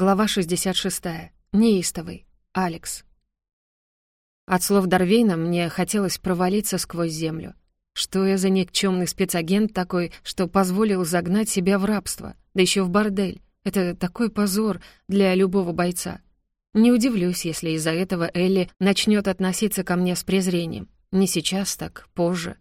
Глава 66. Неистовый. Алекс. От слов Дарвейна мне хотелось провалиться сквозь землю. Что я за никчемный спецагент такой, что позволил загнать себя в рабство, да еще в бордель? Это такой позор для любого бойца. Не удивлюсь, если из-за этого Элли начнет относиться ко мне с презрением. Не сейчас, так позже.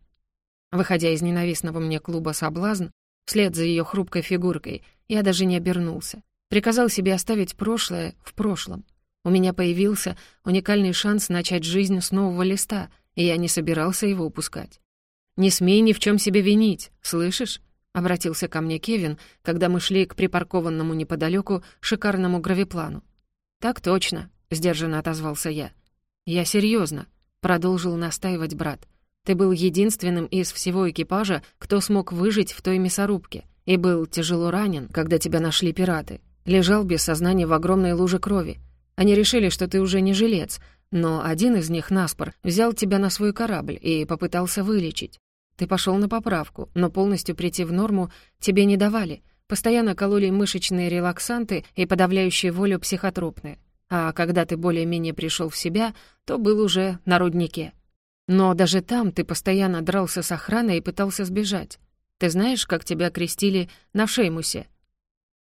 Выходя из ненавистного мне клуба «Соблазн», вслед за ее хрупкой фигуркой, я даже не обернулся. Приказал себе оставить прошлое в прошлом. У меня появился уникальный шанс начать жизнь с нового листа, и я не собирался его упускать. «Не смей ни в чем себе винить, слышишь?» — обратился ко мне Кевин, когда мы шли к припаркованному неподалеку шикарному гравиплану. «Так точно», — сдержанно отозвался я. «Я серьезно, продолжил настаивать брат. «Ты был единственным из всего экипажа, кто смог выжить в той мясорубке, и был тяжело ранен, когда тебя нашли пираты. Лежал без сознания в огромной луже крови. Они решили, что ты уже не жилец, но один из них, Наспор, взял тебя на свой корабль и попытался вылечить. Ты пошел на поправку, но полностью прийти в норму тебе не давали. Постоянно кололи мышечные релаксанты и подавляющие волю психотропные. А когда ты более-менее пришел в себя, то был уже на руднике. Но даже там ты постоянно дрался с охраной и пытался сбежать. Ты знаешь, как тебя крестили на Шеймусе?»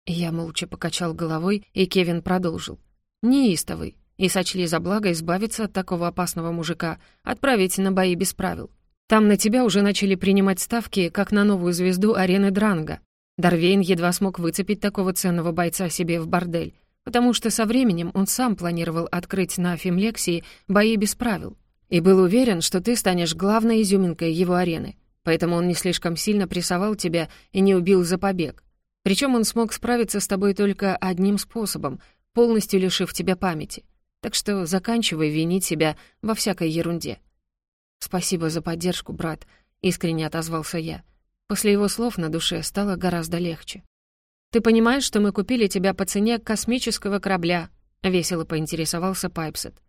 Я молча покачал головой, и Кевин продолжил. «Неистовый. И сочли за благо избавиться от такого опасного мужика, отправить на бои без правил. Там на тебя уже начали принимать ставки, как на новую звезду арены Дранга. Дарвейн едва смог выцепить такого ценного бойца себе в бордель, потому что со временем он сам планировал открыть на Фимлексии бои без правил. И был уверен, что ты станешь главной изюминкой его арены. Поэтому он не слишком сильно прессовал тебя и не убил за побег. Причем он смог справиться с тобой только одним способом, полностью лишив тебя памяти. Так что заканчивай винить себя во всякой ерунде. «Спасибо за поддержку, брат», — искренне отозвался я. После его слов на душе стало гораздо легче. «Ты понимаешь, что мы купили тебя по цене космического корабля?» — весело поинтересовался Пайпсет.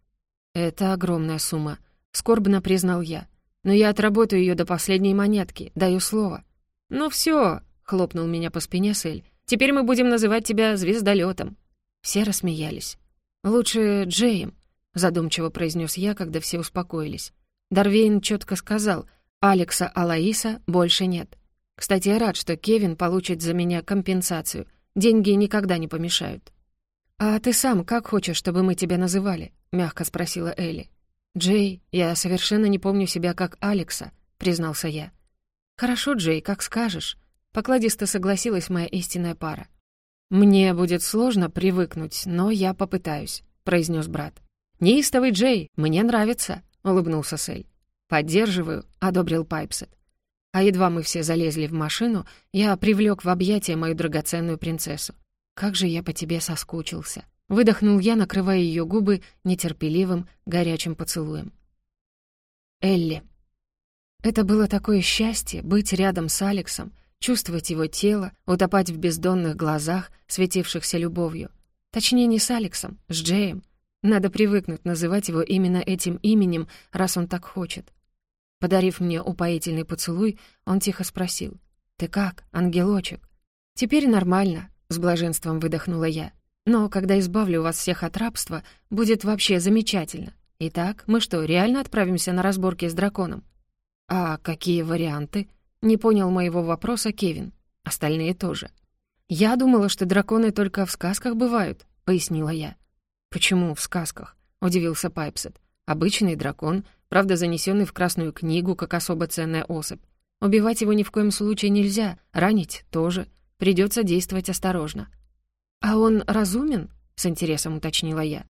«Это огромная сумма», — скорбно признал я. «Но я отработаю ее до последней монетки, даю слово». «Ну все, хлопнул меня по спине Сель. «Теперь мы будем называть тебя звездолетом. Все рассмеялись. «Лучше Джеем», — задумчиво произнес я, когда все успокоились. Дарвейн четко сказал, «Алекса Алаиса больше нет. Кстати, я рад, что Кевин получит за меня компенсацию. Деньги никогда не помешают». «А ты сам как хочешь, чтобы мы тебя называли?» — мягко спросила Элли. «Джей, я совершенно не помню себя как Алекса», — признался я. «Хорошо, Джей, как скажешь. Покладисто согласилась моя истинная пара. «Мне будет сложно привыкнуть, но я попытаюсь», — произнес брат. «Неистовый Джей, мне нравится», — улыбнулся Сэль. «Поддерживаю», — одобрил Пайпсет. А едва мы все залезли в машину, я привлек в объятия мою драгоценную принцессу. «Как же я по тебе соскучился!» Выдохнул я, накрывая ее губы нетерпеливым, горячим поцелуем. Элли. Это было такое счастье — быть рядом с Алексом, чувствовать его тело, утопать в бездонных глазах, светившихся любовью. Точнее, не с Алексом, с Джеем. Надо привыкнуть называть его именно этим именем, раз он так хочет. Подарив мне упоительный поцелуй, он тихо спросил. «Ты как, ангелочек?» «Теперь нормально», — с блаженством выдохнула я. «Но когда избавлю вас всех от рабства, будет вообще замечательно. Итак, мы что, реально отправимся на разборки с драконом?» «А какие варианты?» Не понял моего вопроса Кевин. Остальные тоже. «Я думала, что драконы только в сказках бывают», — пояснила я. «Почему в сказках?» — удивился Пайпсет. «Обычный дракон, правда, занесенный в Красную книгу как особо ценная особь. Убивать его ни в коем случае нельзя, ранить тоже. Придется действовать осторожно». «А он разумен?» — с интересом уточнила я.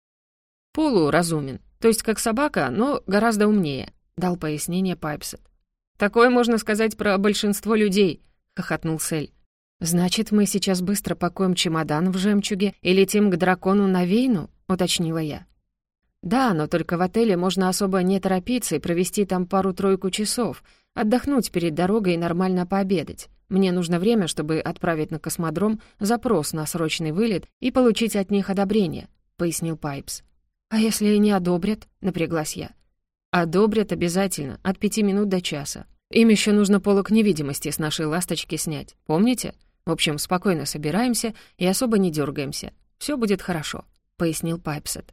«Полуразумен, то есть как собака, но гораздо умнее», — дал пояснение Пайпсет. Такое можно сказать про большинство людей», — хохотнул Сель. «Значит, мы сейчас быстро пакуем чемодан в жемчуге и летим к дракону на Вейну?» — уточнила я. «Да, но только в отеле можно особо не торопиться и провести там пару-тройку часов, отдохнуть перед дорогой и нормально пообедать. Мне нужно время, чтобы отправить на космодром запрос на срочный вылет и получить от них одобрение», — пояснил Пайпс. «А если не одобрят?» — напряглась я. Одобрят обязательно, от пяти минут до часа. Им еще нужно полок невидимости с нашей ласточки снять, помните? В общем, спокойно собираемся и особо не дергаемся. Все будет хорошо», — пояснил Пайпсет.